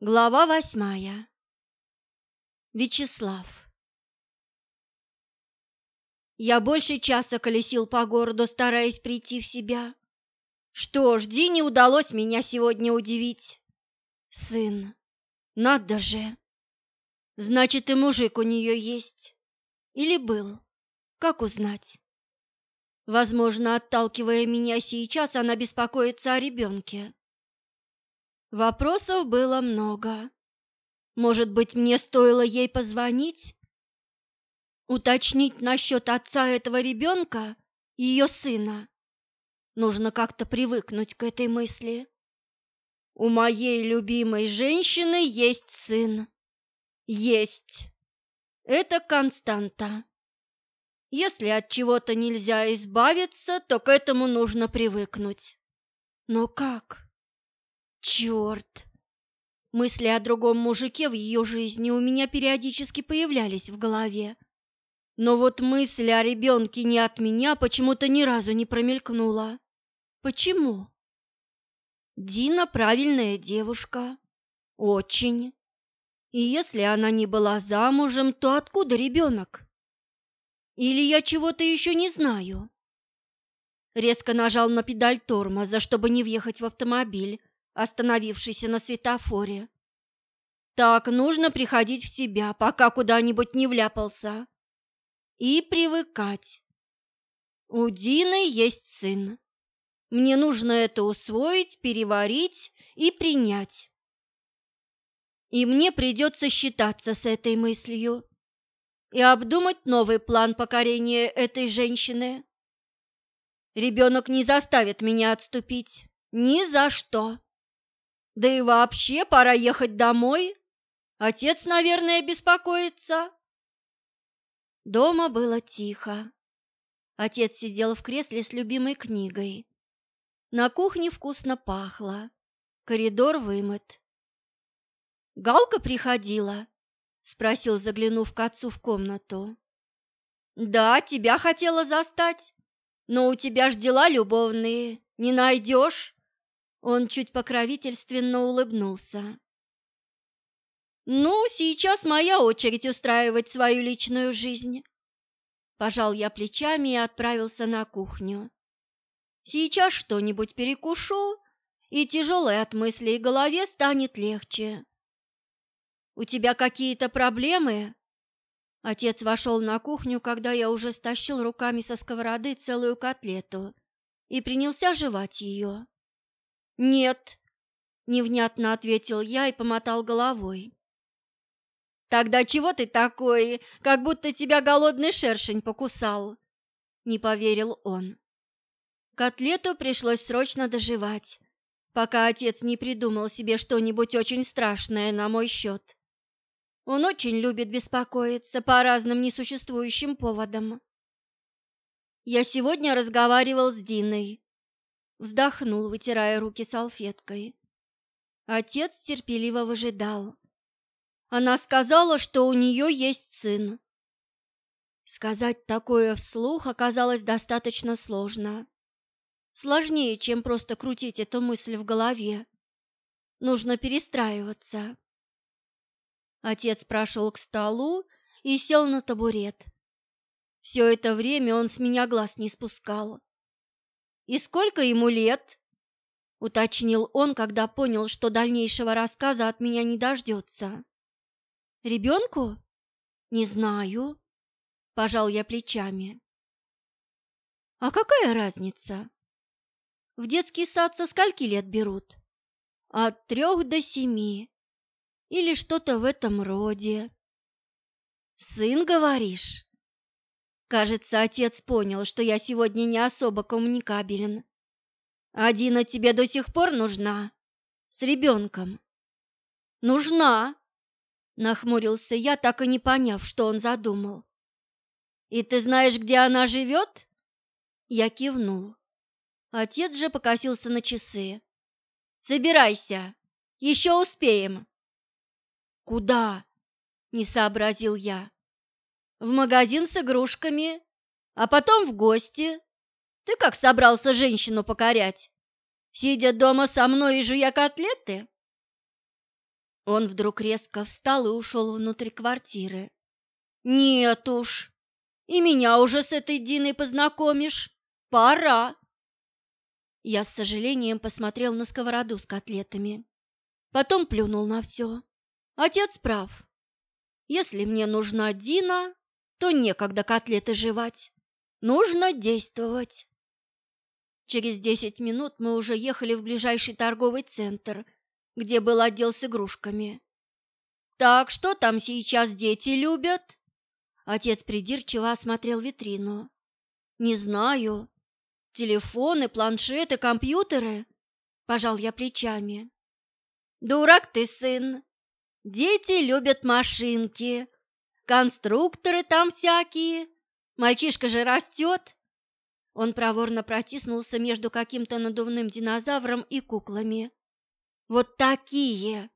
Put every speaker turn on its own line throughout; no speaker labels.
Глава восьмая. Вячеслав. Я больше часа колесил по городу, стараясь прийти в себя. Что ж, Дине удалось меня сегодня удивить. Сын, надо же. Значит, и мужик у нее есть. Или был. Как узнать? Возможно, отталкивая меня сейчас, она беспокоится о ребенке. Вопросов было много. Может быть, мне стоило ей позвонить? Уточнить насчет отца этого ребенка, ее сына. Нужно как-то привыкнуть к этой мысли. У моей любимой женщины есть сын. Есть. Это константа. Если от чего-то нельзя избавиться, то к этому нужно привыкнуть. Но как? Черт! Мысли о другом мужике в ее жизни у меня периодически появлялись в голове. Но вот мысль о ребенке не от меня почему-то ни разу не промелькнула. Почему? Дина правильная девушка. Очень. И если она не была замужем, то откуда ребенок? Или я чего-то еще не знаю? Резко нажал на педаль тормоза, чтобы не въехать в автомобиль, остановившийся на светофоре. Так, нужно приходить в себя, пока куда-нибудь не вляпался. И привыкать. У Дины есть сын. Мне нужно это усвоить, переварить и принять. И мне придется считаться с этой мыслью и обдумать новый план покорения этой женщины. Ребенок не заставит меня отступить. Ни за что. Да и вообще пора ехать домой. Отец, наверное, беспокоится. Дома было тихо. Отец сидел в кресле с любимой книгой. На кухне вкусно пахло. Коридор вымыт. Галка приходила, спросил, заглянув к отцу в комнату. Да, тебя хотела застать, но у тебя ж дела любовные, не найдешь. Он чуть покровительственно улыбнулся. «Ну, сейчас моя очередь устраивать свою личную жизнь». Пожал я плечами и отправился на кухню. «Сейчас что-нибудь перекушу, и тяжелой от мыслей голове станет легче». «У тебя какие-то проблемы?» Отец вошел на кухню, когда я уже стащил руками со сковороды целую котлету и принялся жевать ее. «Нет», — невнятно ответил я и помотал головой. «Тогда чего ты такой, как будто тебя голодный шершень покусал?» Не поверил он. Котлету пришлось срочно доживать, пока отец не придумал себе что-нибудь очень страшное на мой счет. Он очень любит беспокоиться по разным несуществующим поводам. Я сегодня разговаривал с Диной, Вздохнул, вытирая руки салфеткой. Отец терпеливо выжидал. Она сказала, что у нее есть сын. Сказать такое вслух оказалось достаточно сложно. Сложнее, чем просто крутить эту мысль в голове. Нужно перестраиваться. Отец прошел к столу и сел на табурет. Все это время он с меня глаз не спускал. «И сколько ему лет?» — уточнил он, когда понял, что дальнейшего рассказа от меня не дождется. «Ребенку? Не знаю», — пожал я плечами. «А какая разница? В детский сад со скольки лет берут? От трех до семи. Или что-то в этом роде. Сын, говоришь?» Кажется, отец понял, что я сегодня не особо коммуникабелен. Адина тебе до сих пор нужна? С ребенком?» «Нужна», — нахмурился я, так и не поняв, что он задумал. «И ты знаешь, где она живет?» Я кивнул. Отец же покосился на часы. «Собирайся, еще успеем». «Куда?» — не сообразил я в магазин с игрушками, а потом в гости. Ты как собрался женщину покорять? Сидя дома со мной и жуя котлеты? Он вдруг резко встал и ушел внутрь квартиры. «Нет уж, и меня уже с этой Диной познакомишь. Пора!» Я с сожалением посмотрел на сковороду с котлетами. Потом плюнул на все. Отец прав. Если мне нужна Дина, то некогда котлеты жевать. Нужно действовать. Через десять минут мы уже ехали в ближайший торговый центр, где был отдел с игрушками. «Так что там сейчас дети любят?» Отец придирчиво осмотрел витрину. «Не знаю. Телефоны, планшеты, компьютеры?» Пожал я плечами. «Дурак ты, сын! Дети любят машинки, конструкторы там всякие. Мальчишка же растет!» Он проворно протиснулся между каким-то надувным динозавром и куклами. «Вот такие!»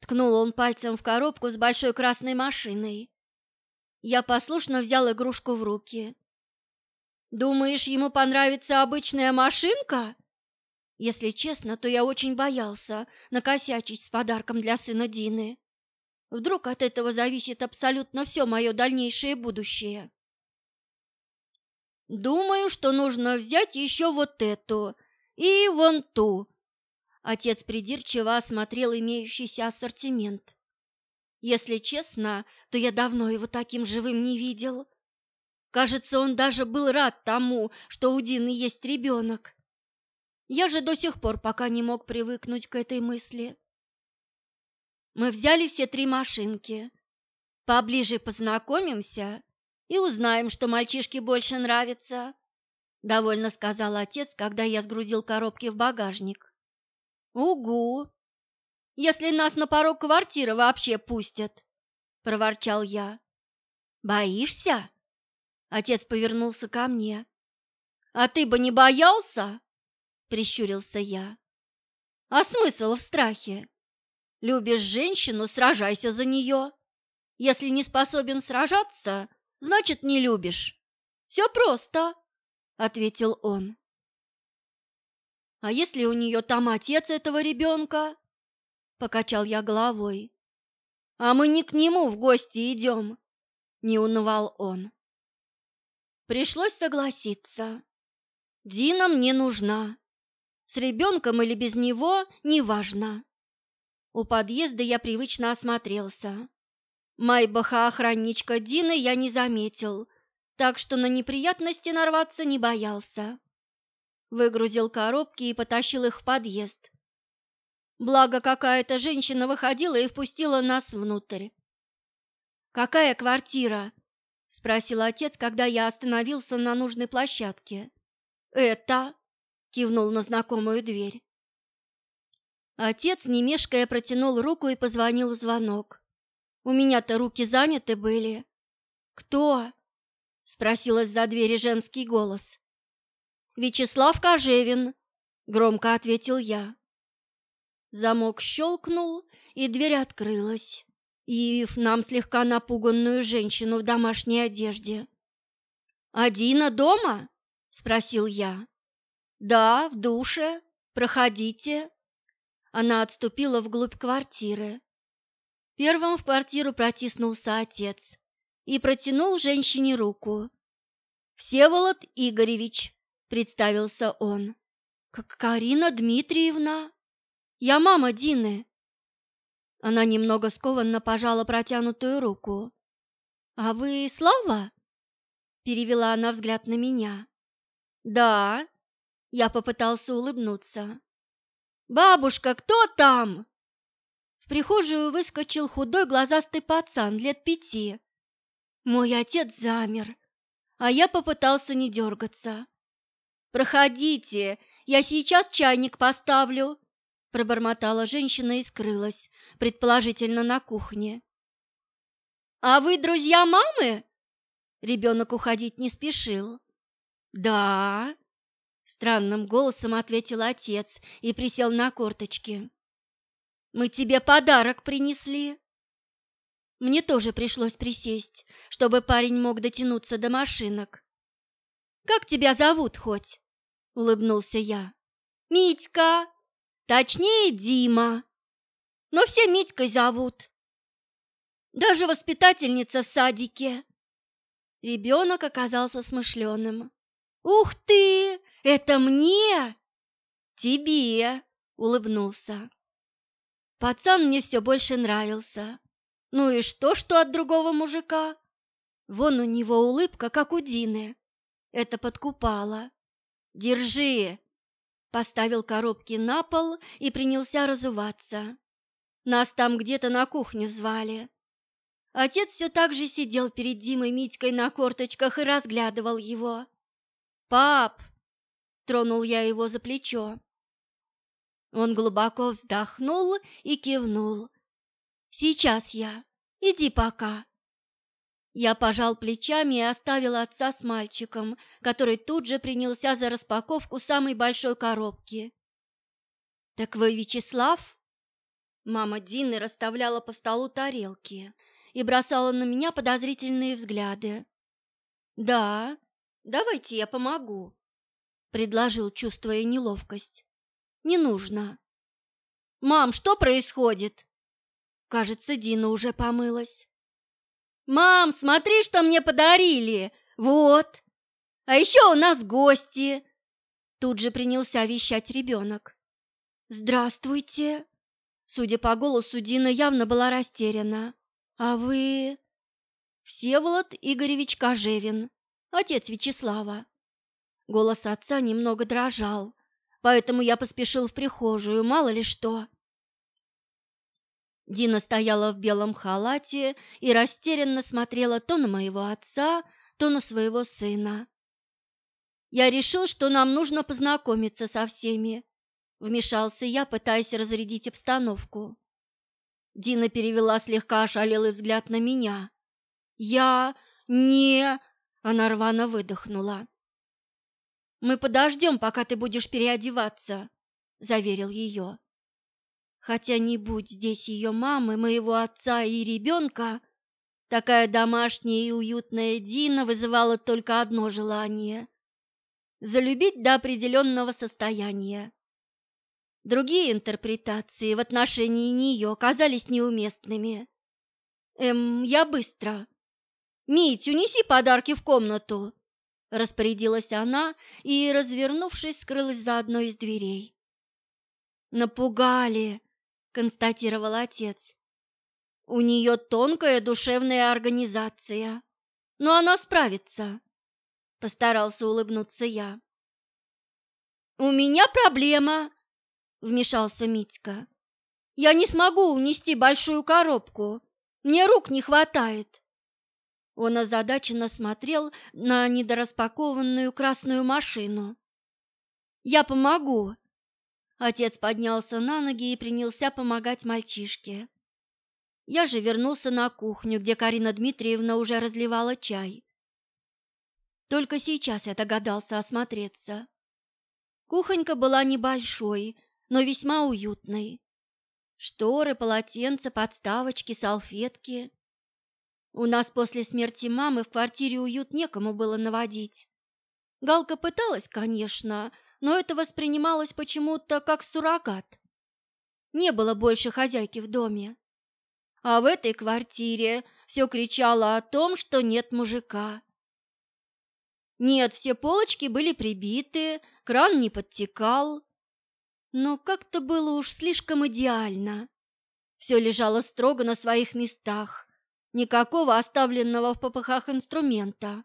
Ткнул он пальцем в коробку с большой красной машиной. Я послушно взял игрушку в руки. «Думаешь, ему понравится обычная машинка?» Если честно, то я очень боялся накосячить с подарком для сына Дины. Вдруг от этого зависит абсолютно все мое дальнейшее будущее. Думаю, что нужно взять еще вот эту и вон ту. Отец придирчиво осмотрел имеющийся ассортимент. Если честно, то я давно его таким живым не видел. Кажется, он даже был рад тому, что у Дины есть ребенок. Я же до сих пор пока не мог привыкнуть к этой мысли. Мы взяли все три машинки. Поближе познакомимся и узнаем, что мальчишке больше нравится», — довольно сказал отец, когда я сгрузил коробки в багажник. «Угу! Если нас на порог квартиры вообще пустят!» — проворчал я. «Боишься?» — отец повернулся ко мне. «А ты бы не боялся?» — прищурился я. «А смысл в страхе? Любишь женщину, сражайся за нее. Если не способен сражаться, значит, не любишь. Все просто, ответил он. А если у нее там отец этого ребенка? Покачал я головой. А мы не к нему в гости идем, не унывал он. Пришлось согласиться. Дина мне нужна. С ребенком или без него, неважно. У подъезда я привычно осмотрелся. Майбаха-охранничка Дины я не заметил, так что на неприятности нарваться не боялся. Выгрузил коробки и потащил их в подъезд. Благо какая-то женщина выходила и впустила нас внутрь. «Какая квартира?» — спросил отец, когда я остановился на нужной площадке. «Это?» — кивнул на знакомую дверь. Отец, не мешкая, протянул руку и позвонил в звонок. У меня-то руки заняты были. Кто? спросил из-за двери женский голос. Вячеслав Кожевин, громко ответил я. Замок щелкнул, и дверь открылась, явив нам слегка напуганную женщину в домашней одежде. «Адина дома?» – спросил я. «Да, в душе. Проходите». Она отступила вглубь квартиры. Первым в квартиру протиснулся отец и протянул женщине руку. «Всеволод Игоревич», — представился он. «Как Карина Дмитриевна? Я мама Дины». Она немного скованно пожала протянутую руку. «А вы Слава?» — перевела она взгляд на меня. «Да», — я попытался улыбнуться. «Бабушка, кто там?» В прихожую выскочил худой глазастый пацан лет пяти. Мой отец замер, а я попытался не дергаться. «Проходите, я сейчас чайник поставлю», – пробормотала женщина и скрылась, предположительно на кухне. «А вы друзья мамы?» Ребенок уходить не спешил. «Да», – странным голосом ответил отец и присел на корточки. Мы тебе подарок принесли. Мне тоже пришлось присесть, чтобы парень мог дотянуться до машинок. Как тебя зовут хоть? улыбнулся я. Митька, точнее Дима. но все Митькой зовут. Даже воспитательница в садике. Ребенок оказался смышленым. «Ух ты! Это мне?» «Тебе!» — улыбнулся. Пацан мне все больше нравился. Ну и что, что от другого мужика? Вон у него улыбка, как у Дины. Это подкупало. «Держи!» Поставил коробки на пол и принялся разуваться. Нас там где-то на кухню звали. Отец все так же сидел перед Димой Митькой на корточках и разглядывал его. «Пап!» — тронул я его за плечо. Он глубоко вздохнул и кивнул. «Сейчас я. Иди пока». Я пожал плечами и оставил отца с мальчиком, который тут же принялся за распаковку самой большой коробки. «Так вы Вячеслав?» Мама Дины расставляла по столу тарелки и бросала на меня подозрительные взгляды. «Да, давайте я помогу», — предложил, чувствуя неловкость. «Не нужно». «Мам, что происходит?» Кажется, Дина уже помылась. «Мам, смотри, что мне подарили! Вот! А еще у нас гости!» Тут же принялся вещать ребенок. «Здравствуйте!» Судя по голосу, Дина явно была растеряна. «А вы...» «Всеволод Игоревич Кожевин, отец Вячеслава». Голос отца немного дрожал, поэтому я поспешил в прихожую, мало ли что. Дина стояла в белом халате и растерянно смотрела то на моего отца, то на своего сына. «Я решил, что нам нужно познакомиться со всеми», — вмешался я, пытаясь разрядить обстановку. Дина перевела слегка ошалелый взгляд на меня. «Я не...» — она рвано выдохнула. «Мы подождем, пока ты будешь переодеваться», — заверил ее. Хотя не будь здесь ее мамы, моего отца и ребенка, такая домашняя и уютная Дина вызывала только одно желание – залюбить до определенного состояния. Другие интерпретации в отношении нее казались неуместными. «Эм, я быстро. Мить, унеси подарки в комнату!» Распорядилась она и, развернувшись, скрылась за одной из дверей. «Напугали!» констатировал отец. У нее тонкая душевная организация, но она справится, постарался улыбнуться я. У меня проблема, вмешался Митька. Я не смогу унести большую коробку, мне рук не хватает. Он озадаченно смотрел на недораспакованную красную машину. «Я помогу», Отец поднялся на ноги и принялся помогать мальчишке. Я же вернулся на кухню, где Карина Дмитриевна уже разливала чай. Только сейчас я догадался осмотреться. Кухонька была небольшой, но весьма уютной. Шторы, полотенца, подставочки, салфетки. У нас после смерти мамы в квартире уют некому было наводить. Галка пыталась, конечно, но это воспринималось почему-то как суррогат. Не было больше хозяйки в доме. А в этой квартире все кричало о том, что нет мужика. Нет, все полочки были прибиты, кран не подтекал. Но как-то было уж слишком идеально. Все лежало строго на своих местах, никакого оставленного в попыхах инструмента.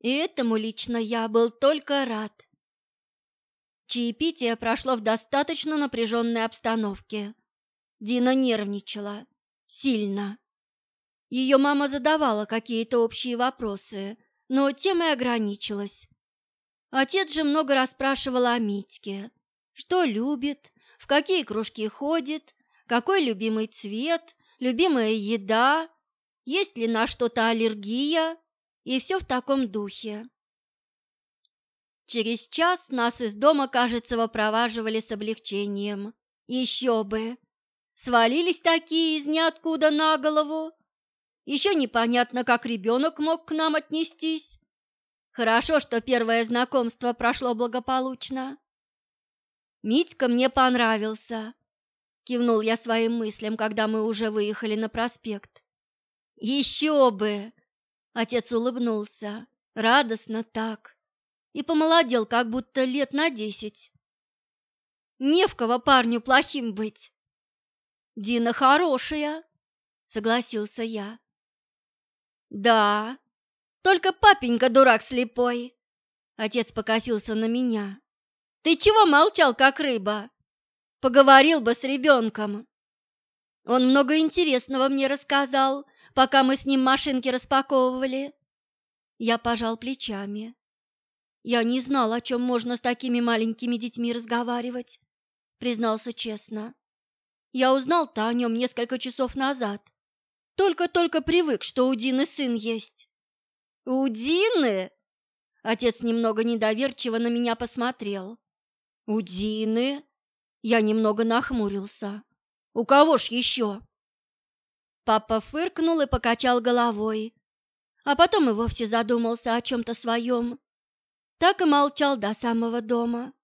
И этому лично я был только рад. Чаепитие прошло в достаточно напряженной обстановке. Дина нервничала. Сильно. Ее мама задавала какие-то общие вопросы, но темой ограничилась. Отец же много расспрашивал о Митьке. Что любит, в какие кружки ходит, какой любимый цвет, любимая еда, есть ли на что-то аллергия, и все в таком духе. Через час нас из дома, кажется, выпроваживали с облегчением. Еще бы! Свалились такие из ниоткуда на голову. Еще непонятно, как ребенок мог к нам отнестись. Хорошо, что первое знакомство прошло благополучно. Митька мне понравился. кивнул я своим мыслям, когда мы уже выехали на проспект. Еще бы! Отец улыбнулся, радостно так, и помолодел, как будто лет на десять. Не в кого парню плохим быть. Дина хорошая, согласился я. Да, только папенька дурак слепой. Отец покосился на меня. Ты чего молчал, как рыба? Поговорил бы с ребенком. Он много интересного мне рассказал, пока мы с ним машинки распаковывали. Я пожал плечами. Я не знал, о чем можно с такими маленькими детьми разговаривать, признался честно. Я узнал-то о нем несколько часов назад. Только-только привык, что у Дины сын есть. У Дины? Отец немного недоверчиво на меня посмотрел. У Дины? Я немного нахмурился. У кого ж еще? Папа фыркнул и покачал головой, а потом и вовсе задумался о чем-то своем. Так и молчал до самого дома.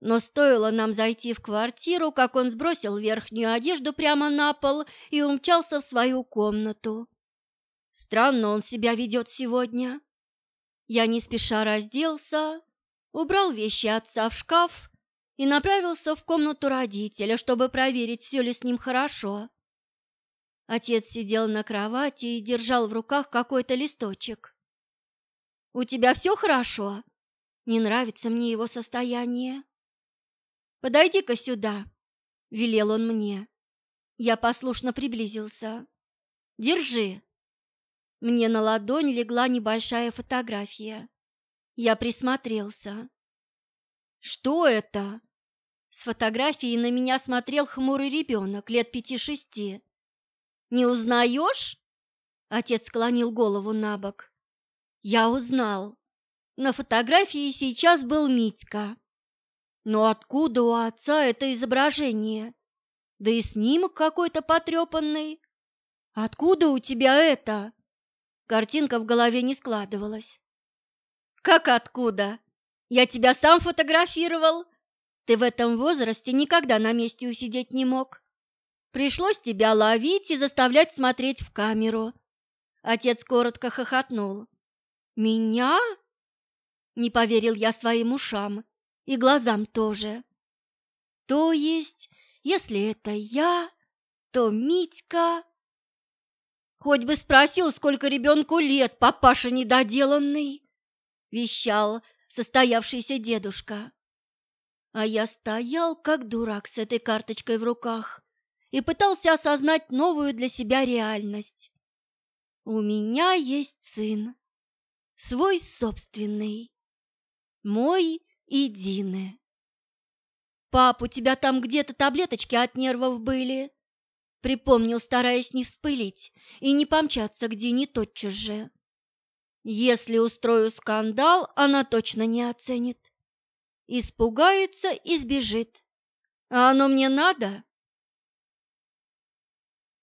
Но стоило нам зайти в квартиру, как он сбросил верхнюю одежду прямо на пол и умчался в свою комнату. Странно он себя ведет сегодня. Я не спеша разделся, убрал вещи отца в шкаф и направился в комнату родителя, чтобы проверить, все ли с ним хорошо. Отец сидел на кровати и держал в руках какой-то листочек. «У тебя все хорошо? Не нравится мне его состояние». «Подойди-ка сюда», — велел он мне. Я послушно приблизился. «Держи». Мне на ладонь легла небольшая фотография. Я присмотрелся. «Что это?» С фотографией на меня смотрел хмурый ребенок лет пяти-шести. «Не узнаешь?» Отец склонил голову на бок. «Я узнал. На фотографии сейчас был Митька. Но откуда у отца это изображение? Да и снимок какой-то потрепанный. Откуда у тебя это?» Картинка в голове не складывалась. «Как откуда?» Я тебя сам фотографировал. Ты в этом возрасте никогда на месте усидеть не мог. Пришлось тебя ловить и заставлять смотреть в камеру. Отец коротко хохотнул. Меня? Не поверил я своим ушам и глазам тоже. То есть, если это я, то Митька... Хоть бы спросил, сколько ребенку лет, папаша недоделанный, вещал состоявшийся дедушка. А я стоял как дурак с этой карточкой в руках и пытался осознать новую для себя реальность. У меня есть сын, свой собственный, мой и. «Пап, у тебя там где-то таблеточки от нервов были?» Припомнил, стараясь не вспылить и не помчаться Дине тотчас же. Если устрою скандал, она точно не оценит. Испугается и сбежит. А оно мне надо?